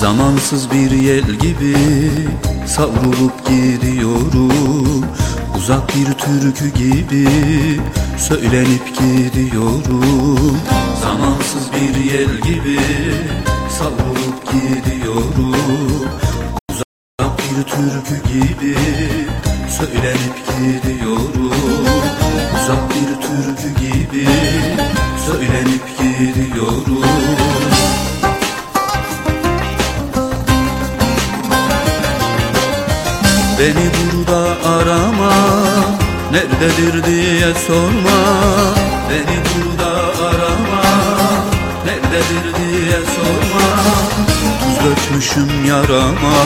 Zamansız bir yel gibi savrulup gidiyorum. Uzak bir türkü gibi söylenip gidiyorum. Zamansız bir yel gibi savrulup gidiyorum. Uzak bir türkü gibi söylenip gidiyorum. Uzak bir türkü gibi söylenip gidiyorum Beni burada arama Nerededir diye sorma. Beni burada arama Nerededir diye sorma. Tuz dökmüşüm yarama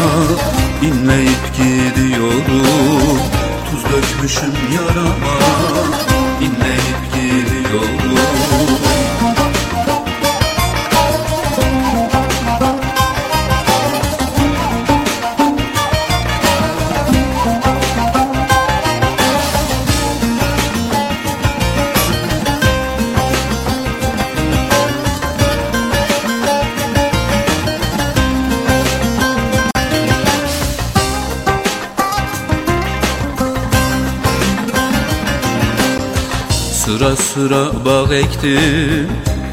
İnleyip gidiyorum. Tuz dökmüşüm yarama İnleyip Sıra sıra bağ ektim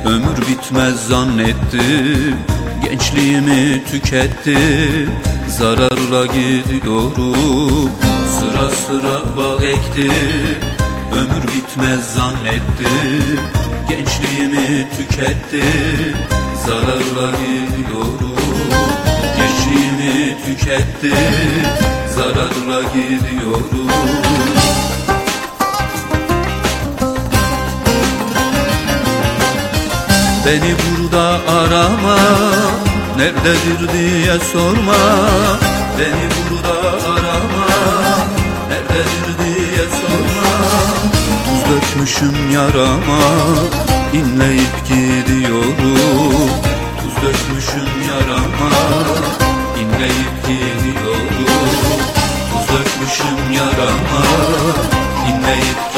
Ömür bitmez zannettim Gençliğimi tükettim Zararla gidiyorum. Sıra sıra bağ ektim Ömür bitmez zannettim Gençliğimi tükettim Zararla gidiyorum. Gençliğimi tükettim Zararla gidiyorum Beni burada arama Nerededir diye sorma. Beni burada arama Nerededir diye sorma. Tuz dökmüşüm yarama İnleyip gidiyorum. Tuz dökmüşüm yarama İnleyip gidiyorum. Tuz dökmüşüm yarama İnleyip